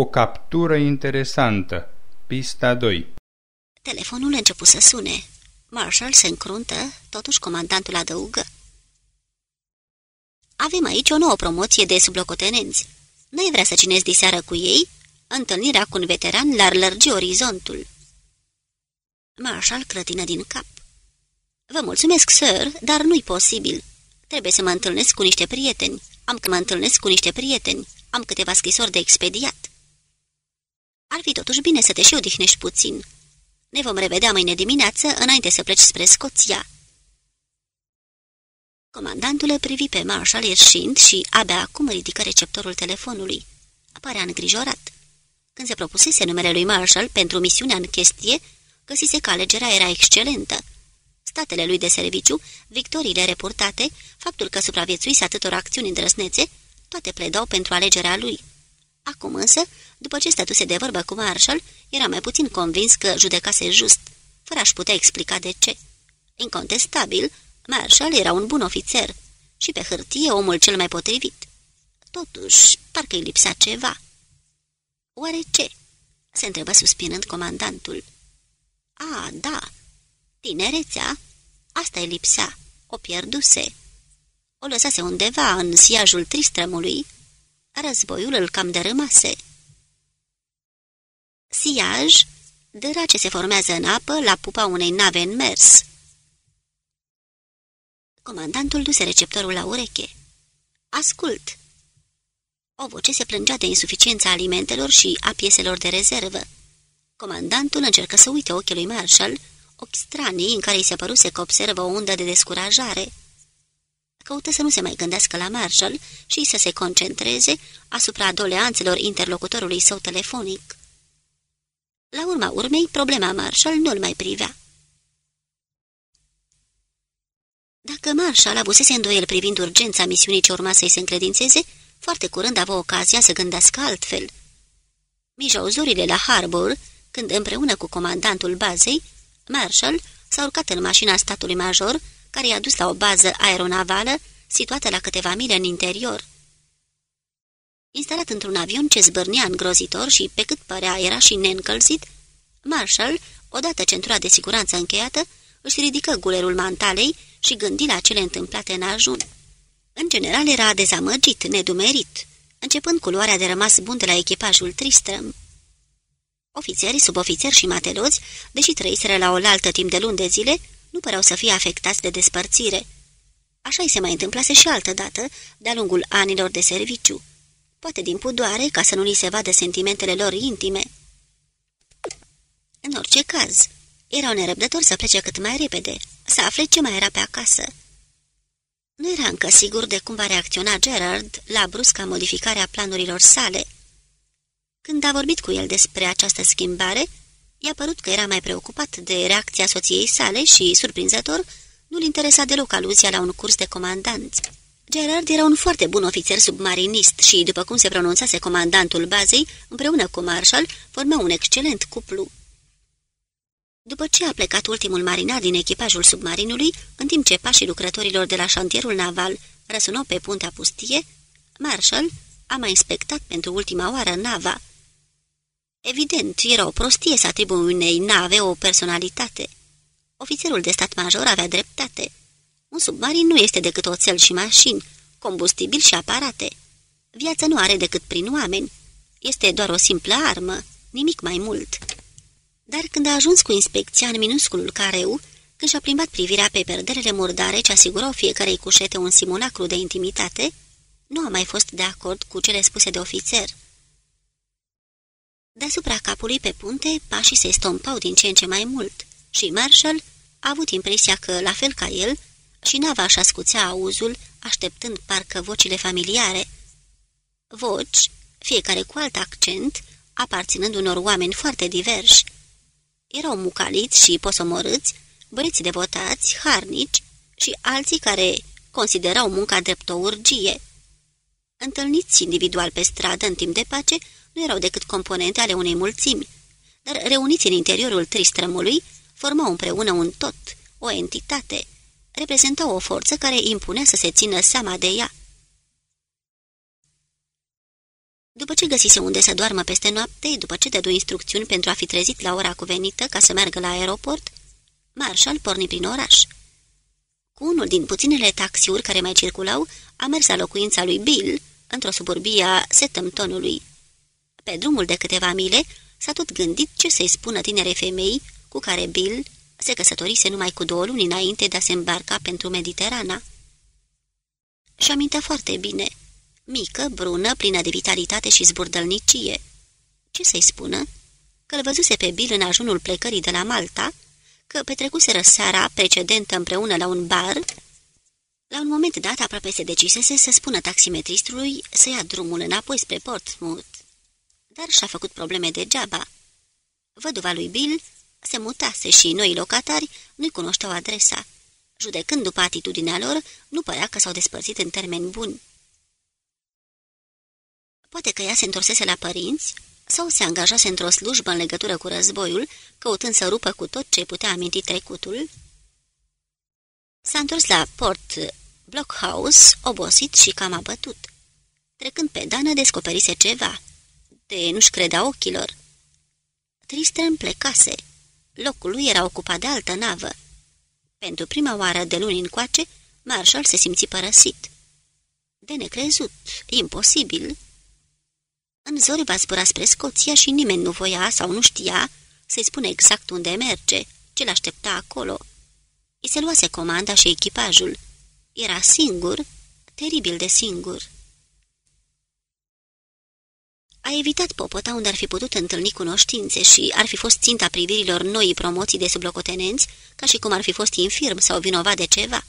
O captură interesantă. Pista 2 Telefonul a început să sune. Marshall se încruntă, totuși comandantul adăugă. Avem aici o nouă promoție de sublocotenenți. N-ai vrea să cinezi diseară cu ei? Întâlnirea cu un veteran l-ar lărgi orizontul. Marshall clătină din cap. Vă mulțumesc, sir, dar nu-i posibil. Trebuie să mă întâlnesc cu niște prieteni. Am că mă întâlnesc cu niște prieteni. Am câteva scrisori de expediat. Ar fi totuși bine să te și odihnești puțin. Ne vom revedea mâine dimineață, înainte să pleci spre Scoția. Comandantul îl privi pe Marshall ierșind și abia acum ridică receptorul telefonului. Apărea îngrijorat. Când se propusese numele lui Marshall pentru misiunea în chestie, găsise că alegerea era excelentă. Statele lui de serviciu, victoriile reportate, faptul că supraviețuise atâtor acțiuni îndrăsnețe, toate pledau pentru alegerea lui. Acum însă, după ce stătuse de vorbă cu Marshall, era mai puțin convins că judecase just, fără a-și putea explica de ce. Incontestabil, Marshall era un bun ofițer și pe hârtie omul cel mai potrivit. Totuși, parcă îi lipsa ceva. Oare ce? se întrebă suspinând comandantul. A, da, tinerețea, asta îi lipsea, o pierduse. O lăsase undeva în siajul tristrămului, războiul îl cam dărâmase. Siaj, dăra ce se formează în apă la pupa unei nave în mers. Comandantul duse receptorul la ureche. Ascult! O voce se plângea de insuficiența alimentelor și a pieselor de rezervă. Comandantul încercă să uite ochii lui Marshall, ochi stranii în care îi se păruse că observă o undă de descurajare. Căută să nu se mai gândească la Marshall și să se concentreze asupra doleanțelor interlocutorului său telefonic. La urma urmei, problema Marshall nu-l mai privea. Dacă Marshall avusese îndoiel privind urgența misiunii ce urma să-i se încredințeze, foarte curând avea ocazia să gândească altfel. Mijauzurile la Harbour, când împreună cu comandantul bazei, Marshall s-a urcat în mașina statului major, care i-a dus la o bază aeronavală situată la câteva mile în interior. Instalat într-un avion ce zbârnea îngrozitor și, pe cât părea, era și neîncălzit, Marshall, odată centura de siguranță încheiată, își ridică gulerul mantalei și gândi la cele întâmplate în ajun. În general era dezamăgit, nedumerit, începând cu luarea de rămas bun de la echipajul Tristram. Ofițeri, subofițeri și mateloți, deși trăiseră la oaltă timp de luni de zile, nu păreau să fie afectați de despărțire. Așa îi se mai întâmplase și altă dată, de-a lungul anilor de serviciu. Poate din pudoare, ca să nu li se vadă sentimentele lor intime. În orice caz, erau nerăbdători să plece cât mai repede, să afle ce mai era pe acasă. Nu era încă sigur de cum va reacționa Gerard la brusca modificare a planurilor sale. Când a vorbit cu el despre această schimbare, i-a părut că era mai preocupat de reacția soției sale și, surprinzător, nu-l interesa deloc aluzia la un curs de comandanți. Gerard era un foarte bun ofițer submarinist și, după cum se pronunțase comandantul bazei, împreună cu Marshall, formau un excelent cuplu. După ce a plecat ultimul marinar din echipajul submarinului, în timp ce pașii lucrătorilor de la șantierul naval răsunau pe puntea pustie, Marshall a mai inspectat pentru ultima oară nava. Evident, era o prostie să atribui unei nave o personalitate. Ofițerul de stat major avea dreptate. Un submarin nu este decât oțel și mașini, combustibil și aparate. Viața nu are decât prin oameni. Este doar o simplă armă, nimic mai mult. Dar când a ajuns cu inspecția în minusculul careu, când și-a plimbat privirea pe perderele murdare ce asigurau fiecarei cușete un simulacru de intimitate, nu a mai fost de acord cu cele spuse de ofițer. Deasupra capului pe punte, pașii se stompau din ce în ce mai mult și Marshall a avut impresia că, la fel ca el, și nava așa scuțea auzul, așteptând parcă vocile familiare. Voci, fiecare cu alt accent, aparținând unor oameni foarte diversi, erau mucaliți și posomorâți, băreți devotați, harnici și alții care considerau munca drept o urgie. Întâlniți individual pe stradă în timp de pace, nu erau decât componente ale unei mulțimi, dar reuniți în interiorul tristrămului, formau împreună un tot, o entitate, reprezentau o forță care impunea să se țină seama de ea. După ce găsise unde să doarmă peste noapte, după ce dădu instrucțiuni pentru a fi trezit la ora cuvenită ca să meargă la aeroport, Marshall porni prin oraș. Cu unul din puținele taxiuri care mai circulau, a mers la locuința lui Bill, într-o suburbie a Setemptonului. Pe drumul de câteva mile, s-a tot gândit ce să-i spună tinere femei cu care Bill se căsătorise numai cu două luni înainte de a se îmbarca pentru Mediterana. Și aminte foarte bine, mică, brună, plină de vitalitate și zburdălnicie. Ce să-i spună? Că-l văzuse pe Bill în ajunul plecării de la Malta, că petrecuseră seara precedentă împreună la un bar, la un moment dat aproape se decisese să spună taximetristului să ia drumul înapoi spre Portsmouth. Dar și-a făcut probleme degeaba. Văduva lui Bill se mutase și noi locatari nu-i cunoșteau adresa. Judecând după atitudinea lor, nu părea că s-au despărțit în termeni buni. Poate că ea se întorsese la părinți sau se angajase într-o slujbă în legătură cu războiul, căutând să rupă cu tot ce putea aminti trecutul. S-a întors la Port Blockhouse, obosit și cam abătut. Trecând pe dană, descoperise ceva. De nu-și credea ochilor. Tristram plecase. Locul lui era ocupat de altă navă. Pentru prima oară de luni încoace, Marshall se simți părăsit. De necrezut, imposibil. În zori va zbura spre Scoția și nimeni nu voia sau nu știa să-i spune exact unde merge, ce l-aștepta acolo. I se luase comanda și echipajul. Era singur, teribil de singur. A evitat popota unde ar fi putut întâlni cunoștințe și ar fi fost ținta privirilor noii promoții de sublocotenenți, ca și cum ar fi fost infirm sau vinovat de ceva.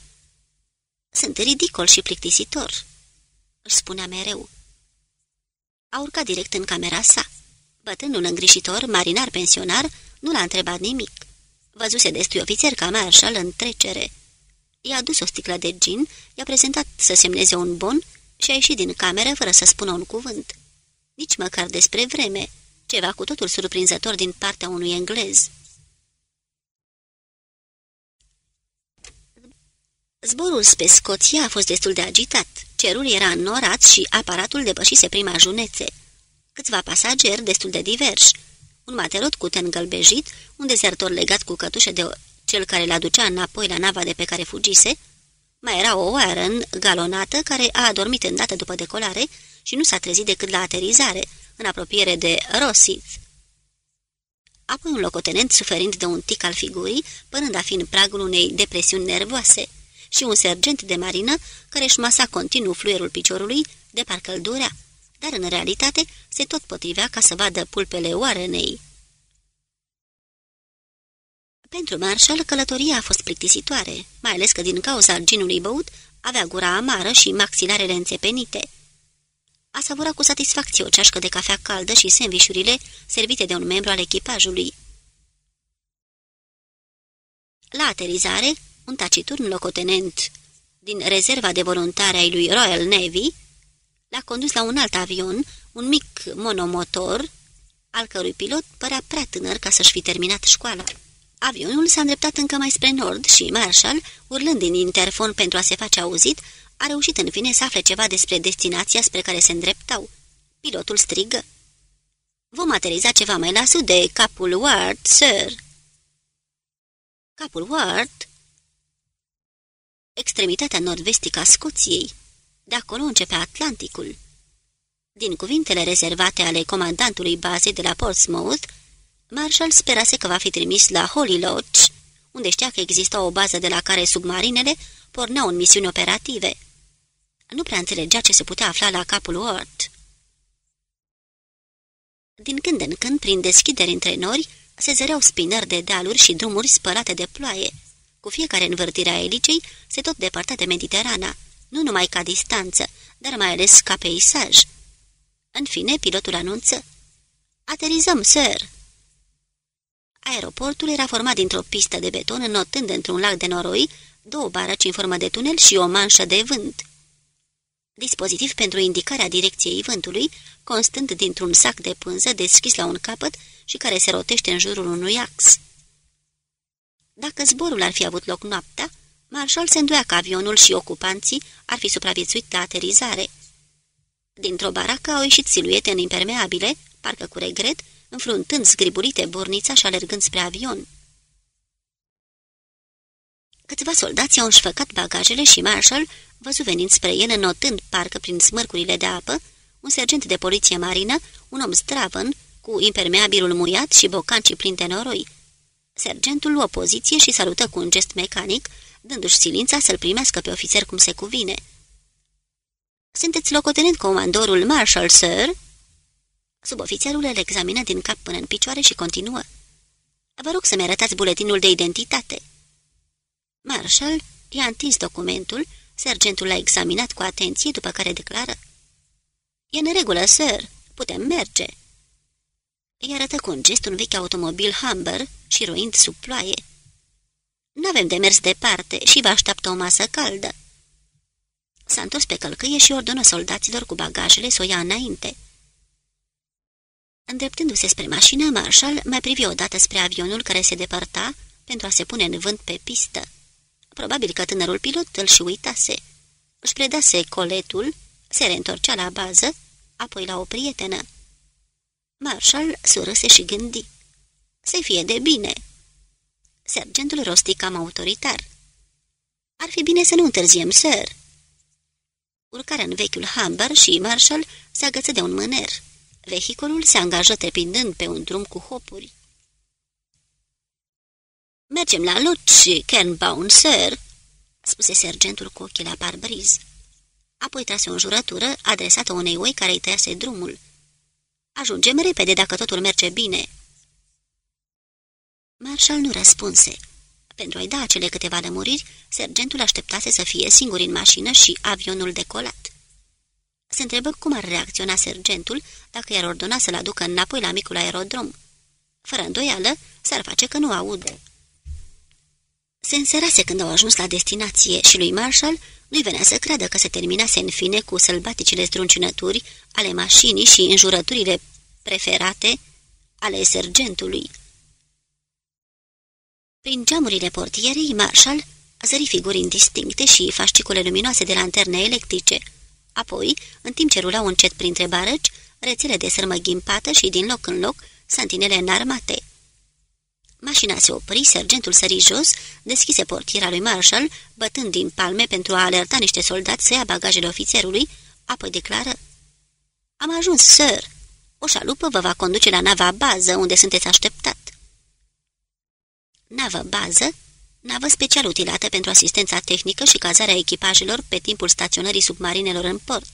Sunt ridicol și plictisitor, își spunea mereu. A urcat direct în camera sa. Bătându-l îngrișitor, marinar pensionar, nu l-a întrebat nimic. Văzuse destui ofițer ca Marshall în trecere. I-a adus o sticlă de gin, i-a prezentat să semneze un bon și a ieșit din cameră fără să spună un cuvânt nici măcar despre vreme, ceva cu totul surprinzător din partea unui englez. Zborul spre Scoția a fost destul de agitat. Cerul era înnorat și aparatul depășise prima junețe. Câțiva pasageri destul de diversi. Un materot cu ten gălbejit, un dezertor legat cu cătușe de cel care l aducea înapoi la nava de pe care fugise, mai era o Warren galonată care a adormit îndată după decolare și nu s-a trezit decât la aterizare, în apropiere de Rossith. Apoi un locotenent suferind de un tic al figurii, până a fi în pragul unei depresiuni nervoase, și un sergent de marină care își masa continuu fluierul piciorului, de parcă îl durea, dar în realitate se tot potrivea ca să vadă pulpele oarenei. Pentru Marshall, călătoria a fost plictisitoare, mai ales că din cauza ginului băut avea gura amară și maxilarele înțepenite a savurat cu satisfacție o ceașcă de cafea caldă și sandvișurile servite de un membru al echipajului. La aterizare, un taciturn locotenent din rezerva de voluntari ai lui Royal Navy l-a condus la un alt avion, un mic monomotor, al cărui pilot părea prea tânăr ca să-și fi terminat școala. Avionul s-a îndreptat încă mai spre nord și Marshall, urlând din interfon pentru a se face auzit, a reușit în fine să afle ceva despre destinația spre care se îndreptau. Pilotul strigă. Vom ateriza ceva mai la sud de capul Ward, sir." Capul Ward? Extremitatea nord-vestică a Scoției. De acolo începe Atlanticul. Din cuvintele rezervate ale comandantului bazei de la Portsmouth, Marshall sperase că va fi trimis la Holy Lodge, unde știa că exista o bază de la care submarinele porneau în misiuni operative nu prea înțelegea ce se putea afla la capul Ort. Din când în când, prin deschideri între nori, se zăreau spinări de dealuri și drumuri spălate de ploaie. Cu fiecare învârtire a elicei se tot depărta de Mediterana, nu numai ca distanță, dar mai ales ca peisaj. În fine, pilotul anunță, Aterizăm, sir!" Aeroportul era format dintr-o pistă de beton înotând într-un lac de noroi, două barăci în formă de tunel și o manșă de vânt dispozitiv pentru indicarea direcției vântului, constând dintr-un sac de pânză deschis la un capăt și care se rotește în jurul unui ax. Dacă zborul ar fi avut loc noaptea, Marshall se îndoia că avionul și ocupanții ar fi supraviețuit la aterizare. Dintr-o baracă au ieșit siluete în impermeabile, parcă cu regret, înfruntând zgriburite bornița și alergând spre avion. Câțiva soldați au înșfăcat bagajele și Marshall văzu venind spre el, înotând parcă prin smârcurile de apă, un sergent de poliție marină, un om zdravăn, cu impermeabilul muiat și bocancii plini de noroi. Sergentul luă poziție și salută cu un gest mecanic, dându-și silința să-l primească pe ofițer cum se cuvine. Sunteți locotenent comandorul Marshall, sir?" Subofițerul îl examină din cap până în picioare și continuă. Vă rog să-mi arătați buletinul de identitate." Marshall i-a întins documentul, sergentul l-a examinat cu atenție, după care declară. E în regulă, sir. Putem merge." Îi arătă cu un gest un vechi automobil Humber și roind sub ploaie. N-avem de mers departe și vă așteaptă o masă caldă." S-a întors pe călcâie și ordonă soldaților cu bagajele să o ia înainte. Îndreptându-se spre mașină, Marshall mai privi odată spre avionul care se depărta pentru a se pune în vânt pe pistă. Probabil că tânărul pilot îl și uitase. Își predase coletul, se reîntorcea la bază, apoi la o prietenă. Marshall surâse și gândi. Să fie de bine. Sergentul rosti cam autoritar. Ar fi bine să nu întârziem, sir. Urcarea în vechiul Humber și Marshall se agăță de un mâner. Vehiculul se angajă trepindând pe un drum cu hopuri. Mergem la Lodge, Kernbaum, sir," spuse sergentul cu ochii la parbriz. Apoi trase o înjurătură adresată unei oi care îi tăiase drumul. Ajungem repede dacă totul merge bine." Marshall nu răspunse. Pentru a-i da acele câteva lămuriri, sergentul așteptase să fie singur în mașină și avionul decolat. Se întrebă cum ar reacționa sergentul dacă i-ar ordona să-l aducă înapoi la micul aerodrom. Fără îndoială, s-ar face că nu aude. Se înserase când au ajuns la destinație și lui Marshall nu-i venea să creadă că se terminase în fine cu sălbaticile struncinături ale mașinii și înjurăturile preferate ale sergentului. Prin geamurile portierei, Marshall a zărit figuri indistincte și fascicule luminoase de lanterne electrice. Apoi, în timp ce rulau încet printre barăci, rețele de sărmă ghimpată și din loc în loc, santinele înarmate. Mașina se opri, sergentul sări jos, deschise portiera lui Marshall, bătând din palme pentru a alerta niște soldați să ia bagajele ofițerului, apoi declară Am ajuns, sir. O șalupă vă va conduce la nava bază, unde sunteți așteptat." Navă bază? Navă special utilată pentru asistența tehnică și cazarea echipajelor pe timpul staționării submarinelor în port.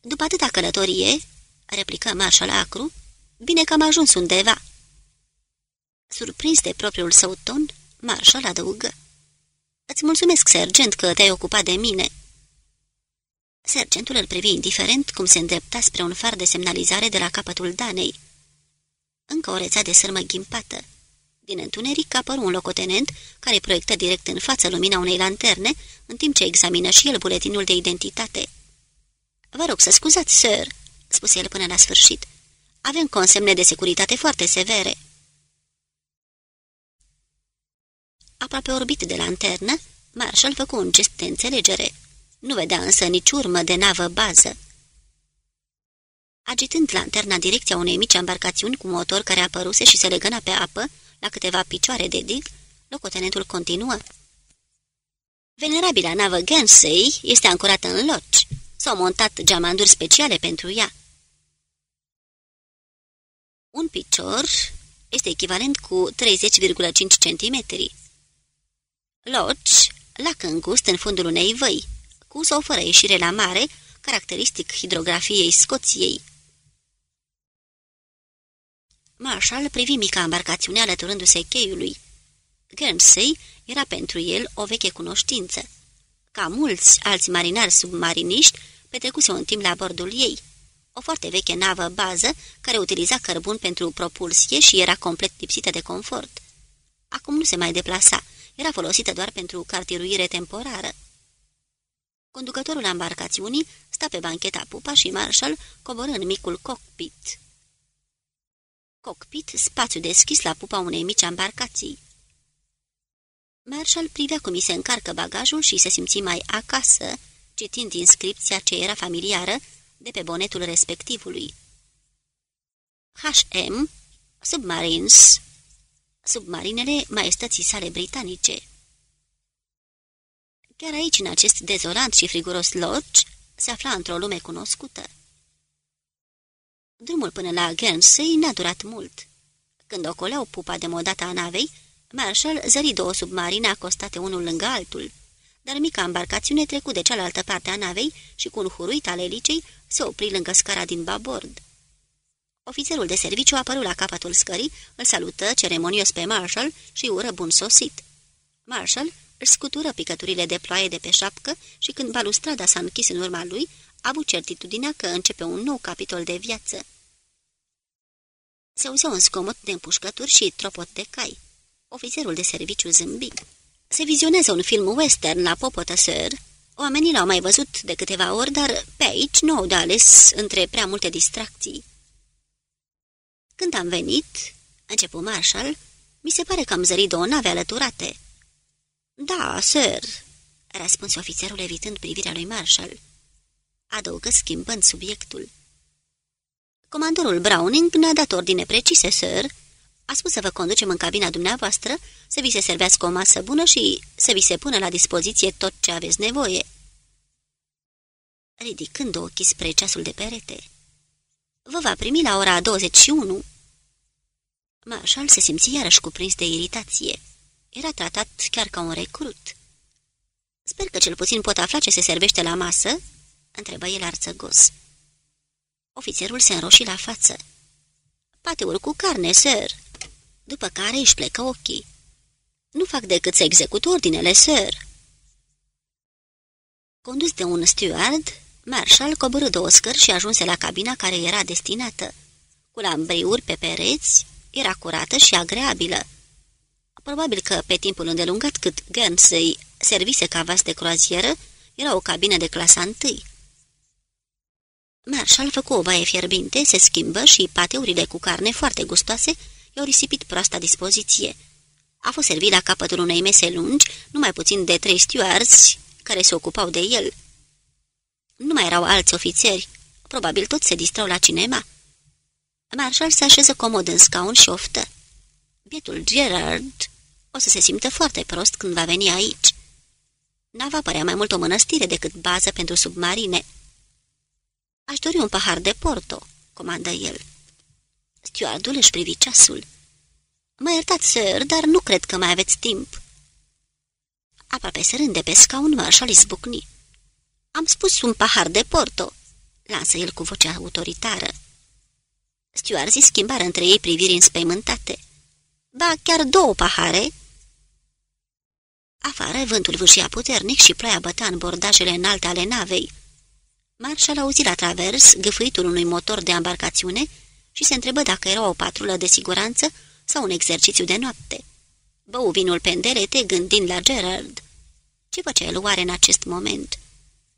După atâta călătorie, replică Marshall Acru, bine că am ajuns undeva. Surprins de propriul său ton, Marshall adăugă. Îți mulțumesc, sergent, că te-ai ocupat de mine." Sergentul îl privi indiferent cum se îndrepta spre un far de semnalizare de la capătul Danei. Încă o rețea de sârmă ghimpată. Din întuneric apăru un locotenent care proiectă direct în față lumina unei lanterne, în timp ce examină și el buletinul de identitate. Vă rog să scuzați, sir," spuse el până la sfârșit. Avem consemne de securitate foarte severe." Aproape orbit de lanternă, Marshall făcu un gest de înțelegere. Nu vedea însă nici urmă de navă bază. Agitând lanterna direcția unei mici embarcațiuni cu motor care apăruse și se legăna pe apă, la câteva picioare de dig, locotenentul continuă. Venerabila navă Gansey este ancorată în loci. S-au montat geamanduri speciale pentru ea. Un picior este echivalent cu 30,5 cm. Loci, lac îngust în fundul unei văi, cu sau fără ieșire la mare, caracteristic hidrografiei Scoției. Marshall privi mica embarcațiune alăturându-se cheiului. Guernsey era pentru el o veche cunoștință. Ca mulți alți marinari submariniști, petrecuse un timp la bordul ei. O foarte veche navă bază care utiliza cărbun pentru propulsie și era complet lipsită de confort. Acum nu se mai deplasa, era folosită doar pentru cartiruire temporară. Conducătorul embarcațiunii sta pe bancheta pupa și Marshall coboră în micul cockpit cockpit, spațiu deschis la pupa unei mici embarcații. Marshall privea cum i se încarcă bagajul și se simți mai acasă, citind inscripția ce era familiară de pe bonetul respectivului. HM, Submarines, submarinele maestății sale britanice. Chiar aici, în acest dezolant și friguros lodge, se afla într-o lume cunoscută. Drumul până la Guernsey n-a durat mult. Când ocoleau pupa de modată a navei, Marshall zări două submarine acostate unul lângă altul, dar mica embarcațiune trecu de cealaltă parte a navei și cu un huruit al elicei se opri lângă scara din babord. Ofițerul de serviciu apăru la capătul scării, îl salută ceremonios pe Marshall și ură bun sosit. Marshall își scutură picăturile de ploaie de pe șapcă și când balustrada s-a închis în urma lui, a avut certitudinea că începe un nou capitol de viață. Se auzeau un scomot de împușcături și tropot de cai. Ofițerul de serviciu zâmbi. Se vizionează un film western la Popotă Sir. Oamenii l-au mai văzut de câteva ori, dar pe aici nu au de ales între prea multe distracții. Când am venit, începu Marshall, mi se pare că am zărit două nave alăturate. Da, sir, răspunse ofițerul evitând privirea lui Marshall. Adăugă schimbând subiectul. Comandorul Browning ne-a dat ordine precise, sir. A spus să vă conducem în cabina dumneavoastră, să vi se servească o masă bună și să vi se pună la dispoziție tot ce aveți nevoie. Ridicând ochii spre ceasul de perete. Vă va primi la ora 21. Marshall se simți iarăși cuprins de iritație. Era tratat chiar ca un recrut. Sper că cel puțin pot afla ce se servește la masă?" întrebă el arțăgos. Ofițerul se înroși la față. Pateuri cu carne, sir." După care își plecă ochii. Nu fac decât să execut ordinele, sir." Condus de un steward, Marshall coborâ două scări și ajunse la cabina care era destinată. Cu lambriuri pe pereți, era curată și agreabilă. Probabil că pe timpul îndelungat cât Guernsey servise ca vas de croazieră, era o cabină de clasa întâi. Marshall făcu o baie fierbinte, se schimbă și pateurile cu carne foarte gustoase i-au risipit proasta dispoziție. A fost servit la capătul unei mese lungi, numai puțin de trei stewards care se ocupau de el. Nu mai erau alți ofițeri, probabil toți se distrau la cinema. Marshall se așeză comod în scaun și oftă. Bietul Gerard o să se simtă foarte prost când va veni aici. N-va părea mai mult o mănăstire decât bază pentru submarine. Aș dori un pahar de porto, comandă el. Stewardul își privi ceasul. Mă iertați, sir, dar nu cred că mai aveți timp. Aproape sărând de pe scaun, Marshall izbucni. Am spus un pahar de porto, lansă el cu vocea autoritară. Stewardii schimbară între ei priviri înspăimântate. Ba, chiar două pahare?" Afară, vântul vâșia puternic și ploaia bătea în bordajele înalte ale navei. Marshall auzi la travers gâfâitul unui motor de embarcațiune și se întrebă dacă era o patrulă de siguranță sau un exercițiu de noapte. Bău vinul pendelete gândind la Gerard. Ce făcea el oare în acest moment?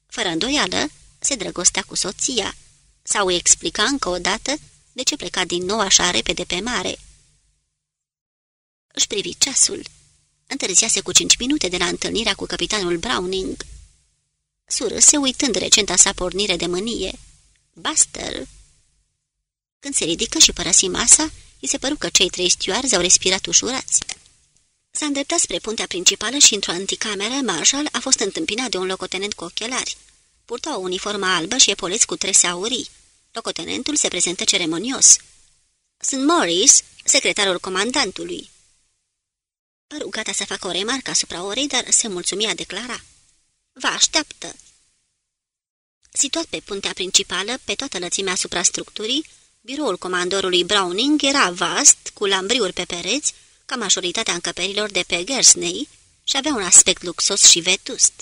Fără îndoială, se drăgostea cu soția sau îi explica încă o dată de ce pleca din nou așa repede pe mare. Își privi ceasul. Întârziase cu cinci minute de la întâlnirea cu capitanul Browning. Surâse uitând recenta sa pornire de mânie. Buster! Când se ridică și părăsi masa, îi se păru că cei trei stewardzi au respirat ușurați. S-a îndreptat spre puntea principală și într-o anticameră, Marshall a fost întâmpinat de un locotenent cu ochelari. Purta o uniformă albă și epoleți cu trese aurii. Locotenentul se prezentă ceremonios. Sunt Morris, secretarul comandantului. Păru gata să facă o remarcă asupra orei, dar se mulțumia declara. Vă așteaptă! Situat pe puntea principală, pe toată lățimea suprastructurii, biroul comandorului Browning era vast, cu lambriuri pe pereți, ca majoritatea încăperilor de pe Gersney, și avea un aspect luxos și vetust.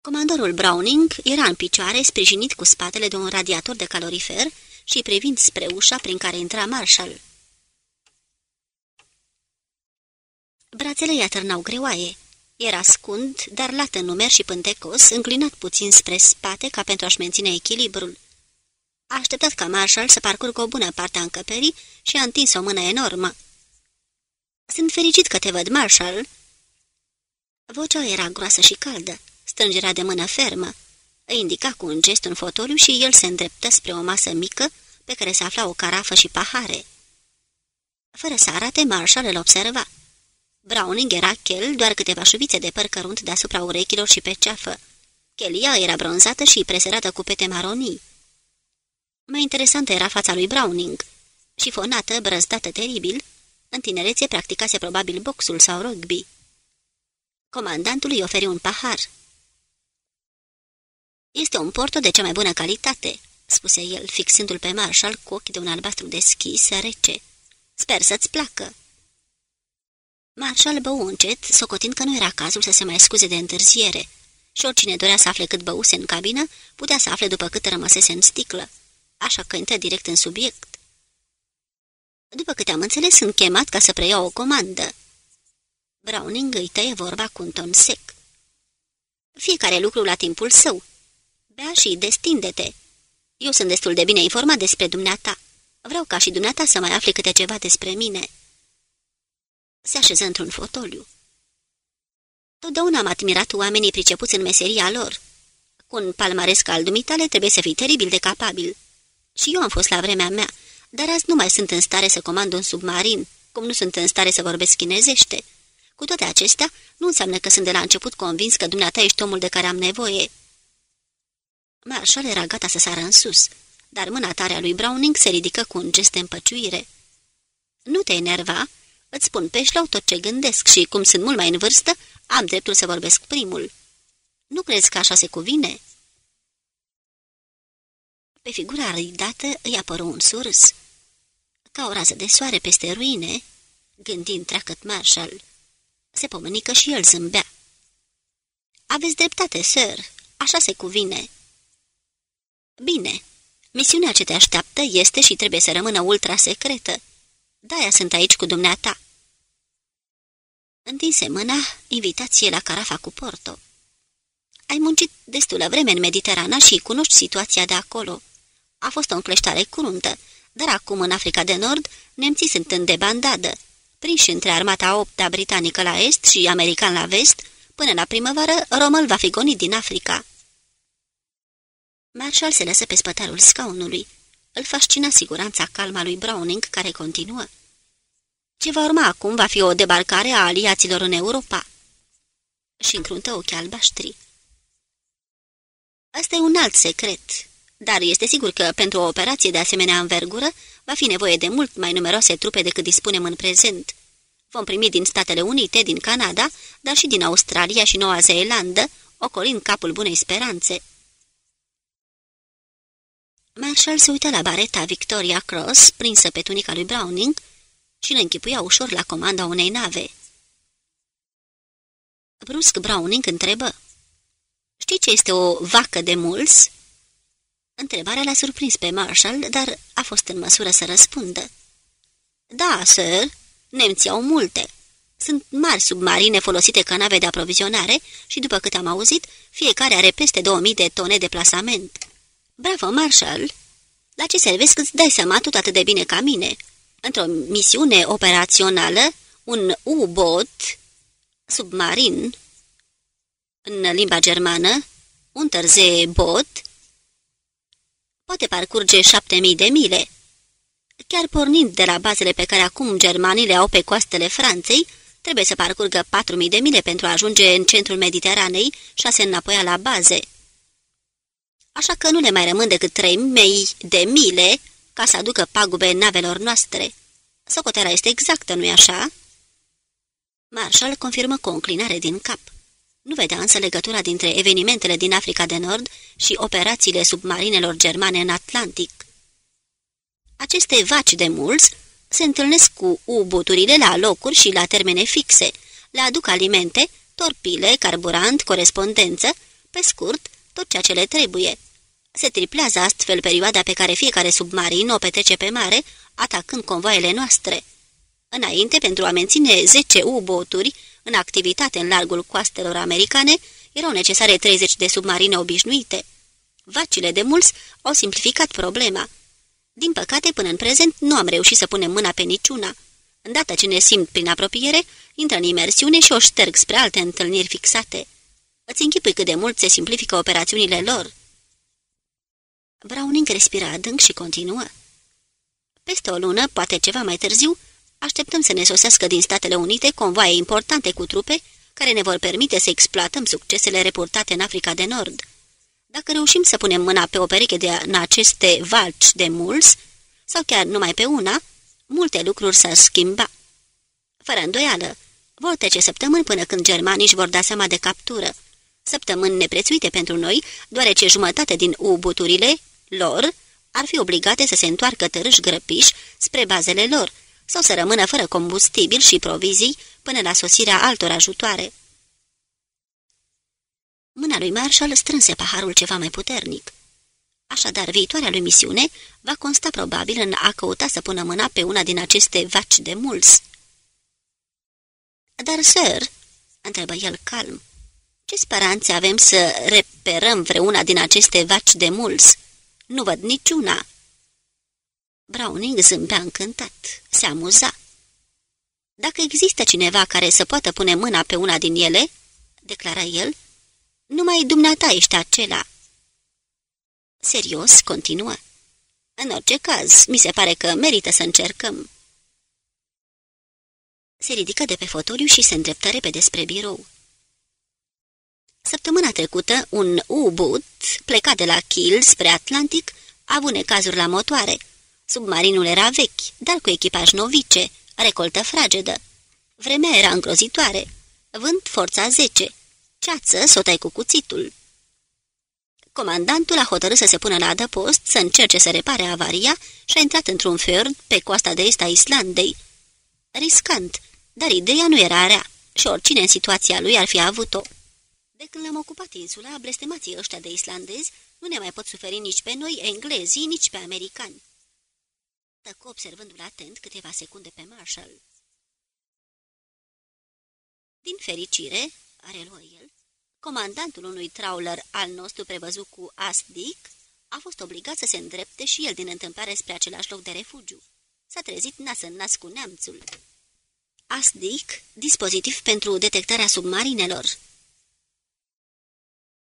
Comandorul Browning era în picioare, sprijinit cu spatele de un radiator de calorifer și privind spre ușa prin care intra Marshall. Brațele i atârnau greoaie. Era scund, dar lat în numer și pântecos, înclinat puțin spre spate ca pentru a-și menține echilibrul. A așteptat ca Marshall să parcurgă o bună parte a încăperii și a întins o mână enormă. Sunt fericit că te văd, Marshall." Vocea era groasă și caldă. Strângerea de mână fermă. Îi indica cu un gest un fotoliu și el se îndreptă spre o masă mică pe care se afla o carafă și pahare. Fără să arate, Marshall îl observa. Browning era chel, doar câteva șuvițe de păr cărunt deasupra urechilor și pe ceafă. Chelia era bronzată și preserată cu pete maronii. Mai interesantă era fața lui Browning. Șifonată, brăzdată teribil, în tinerețe practicase probabil boxul sau rugby. Comandantul îi oferi un pahar. Este un porto de cea mai bună calitate," spuse el, fixându-l pe Marshall cu ochi de un albastru deschis, rece. Sper să-ți placă." Marshall bău încet, socotind că nu era cazul să se mai scuze de întârziere, și oricine dorea să afle cât băuse în cabină, putea să afle după cât rămăsese în sticlă, așa că intră direct în subiect. După câte am înțeles, sunt chemat ca să preiau o comandă. Browning îi tăie vorba cu un ton sec. Fiecare lucru la timpul său. Bea și destinde-te. Eu sunt destul de bine informat despre dumneata. Vreau ca și dumneata să mai afle câte ceva despre mine." Se așeză într-un fotoliu. Totdeauna am admirat oamenii pricepuți în meseria lor. Cu un palmares al dumitale trebuie să fii teribil de capabil. Și eu am fost la vremea mea, dar azi nu mai sunt în stare să comand un submarin, cum nu sunt în stare să vorbesc chinezește. Cu toate acestea, nu înseamnă că sunt de la început convins că dumneata ești omul de care am nevoie. Marshall era gata să sară în sus, dar mâna tare a lui Browning se ridică cu un gest de împăciuire. Nu te enerva, îți spun pe șlau tot ce gândesc și, cum sunt mult mai în vârstă, am dreptul să vorbesc primul. Nu crezi că așa se cuvine?" Pe figura ridată îi apăru un surs. Ca o rază de soare peste ruine, gândind treacăt Marshall, se pomeni că și el zâmbea. Aveți dreptate, sir, așa se cuvine." Bine, misiunea ce te așteaptă este și trebuie să rămână ultra-secretă. De-aia sunt aici cu dumneata." Întinse mâna, invitație la carafa cu Porto. Ai muncit destulă vreme în Mediterana și cunoști situația de acolo. A fost o încleștare curuntă, dar acum în Africa de Nord nemții sunt în debandadă. Prinși între armata opta britanică la est și american la vest, până la primăvară, Romel va fi gonit din Africa. Marshall se lăsă pe spătarul scaunului. Îl fascina siguranța calma lui Browning, care continuă. Ce va urma acum va fi o debarcare a aliaților în Europa. Și încruntă ochii albaștri. Asta e un alt secret, dar este sigur că pentru o operație de asemenea învergură va fi nevoie de mult mai numeroase trupe decât dispunem în prezent. Vom primi din Statele Unite, din Canada, dar și din Australia și Noua Zeelandă, ocolind capul bunei speranțe. Marshall se uită la bareta Victoria Cross, prinsă pe tunica lui Browning, și îl închipuia ușor la comanda unei nave. Brusc Browning întrebă. Știi ce este o vacă de mulți?" Întrebarea l-a surprins pe Marshall, dar a fost în măsură să răspundă. Da, sir, nemții au multe. Sunt mari submarine folosite ca nave de aprovizionare și, după cât am auzit, fiecare are peste 2000 de tone de plasament. Bravo, Marshall! La ce servesc îți dai seama tot atât de bine ca mine. Într-o misiune operațională, un U-boat submarin, în limba germană, un bot poate parcurge șapte mii de mile. Chiar pornind de la bazele pe care acum germanii le au pe coastele Franței, trebuie să parcurgă patru mii de mile pentru a ajunge în centrul Mediteranei și a se înapoi la baze așa că nu le mai rămân decât trei mei de mile ca să aducă pagube navelor noastre. Socoterea este exactă, nu-i așa?" Marshall confirmă cu o înclinare din cap. Nu vedea însă legătura dintre evenimentele din Africa de Nord și operațiile submarinelor germane în Atlantic. Aceste vaci de mulți se întâlnesc cu ubuturile la locuri și la termene fixe, le aduc alimente, torpile, carburant, corespondență, pe scurt, tot ceea ce le trebuie. Se triplează astfel perioada pe care fiecare submarin o petrece pe mare, atacând convoaiele noastre. Înainte, pentru a menține 10 U-boturi în activitate în largul coastelor americane, erau necesare 30 de submarine obișnuite. Vacile de mulți au simplificat problema. Din păcate, până în prezent, nu am reușit să punem mâna pe niciuna. Îndată ce ne simt prin apropiere, intră în imersiune și o șterg spre alte întâlniri fixate. Îți închipui cât de mult se simplifică operațiunile lor?" Browning respira adânc și continuă. Peste o lună, poate ceva mai târziu, așteptăm să ne sosească din Statele Unite convoaie importante cu trupe care ne vor permite să exploatăm succesele reportate în Africa de Nord. Dacă reușim să punem mâna pe o pereche de în aceste valci de mulți, sau chiar numai pe una, multe lucruri s-ar schimba. Fără îndoială, vor trece săptămâni până când germanii își vor da seama de captură. Săptămâni neprețuite pentru noi, deoarece jumătate din ubuturile lor ar fi obligate să se întoarcă tărâși grăpiși spre bazele lor sau să rămână fără combustibil și provizii până la sosirea altor ajutoare. Mâna lui Marshall strânse paharul ceva mai puternic. Așadar, viitoarea lui misiune va consta probabil în a căuta să pună mâna pe una din aceste vaci de mulți. Dar, sir, întrebă el calm, ce speranțe avem să reperăm vreuna din aceste vaci de mulți? Nu văd niciuna. Browning zâmbea încântat, se amuza. Dacă există cineva care să poată pune mâna pe una din ele, declara el, numai dumneata ești acela. Serios, continuă. În orice caz, mi se pare că merită să încercăm. Se ridică de pe fotoliu și se îndreptă repede spre birou. Săptămâna trecută, un U-boot, plecat de la Kiel spre Atlantic, a avut necazuri la motoare. Submarinul era vechi, dar cu echipaj novice, recoltă fragedă. Vremea era îngrozitoare. Vânt forța 10. Ceață sotai cu cuțitul. Comandantul a hotărât să se pună la adăpost, să încerce să repare avaria și a intrat într-un fjord pe coasta de est a Islandei. Riscant, dar ideea nu era rea și oricine în situația lui ar fi avut-o. De când le-am ocupat insula, blestemații ăștia de islandezi nu ne mai pot suferi nici pe noi, englezii, nici pe americani. Tăcu observându-l atent câteva secunde pe Marshall. Din fericire, are luă el, comandantul unui trawler al nostru prevăzut cu Asdic a fost obligat să se îndrepte și el din întâmplare spre același loc de refugiu. S-a trezit nas în nas cu neamțul. Asdic, dispozitiv pentru detectarea submarinelor.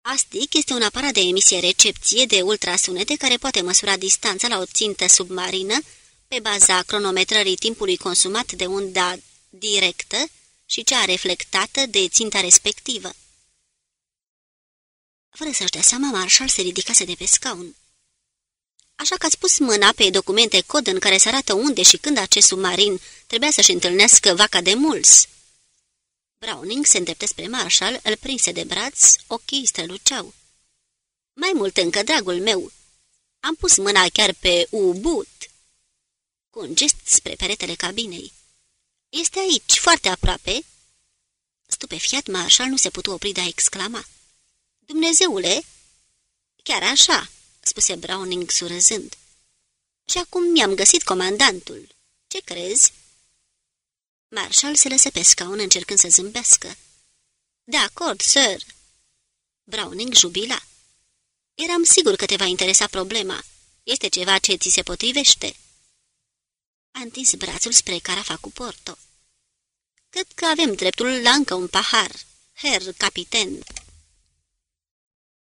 ASTIC este un aparat de emisie-recepție de ultrasunete care poate măsura distanța la o țintă submarină pe baza cronometrării timpului consumat de unda directă și cea reflectată de ținta respectivă. Fără să-și dea seama, Marshall se ridicase de pe scaun. Așa că ați pus mâna pe documente cod în care se arată unde și când acest submarin trebuia să-și întâlnească vaca de mulți. Browning se îndreptă spre Marshall, îl prinse de braț, ochii străluceau. Mai mult încă, dragul meu, am pus mâna chiar pe U-boot. Cu un gest spre peretele cabinei. Este aici, foarte aproape. Stupefiat, Marshall nu se putu opri de a exclama. Dumnezeule! Chiar așa, spuse Browning surâzând. Și acum mi-am găsit comandantul. Ce crezi? Marshall se lăsă pe scaun încercând să zâmbească. De acord, sir." Browning jubila. Eram sigur că te va interesa problema. Este ceva ce ți se potrivește." A întins brațul spre carafa cu Porto. Cred că avem dreptul la încă un pahar, herr capiten."